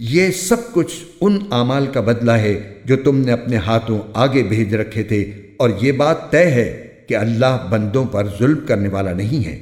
یہ سب کچھ ان اعمال کا بدلہ ہے جو تم نے اپنے ہاتھوں آگے بھیج رکھے تھے اور یہ بات طے ہے کہ اللہ بندوں پر ظلم کرنے والا نہیں ہے۔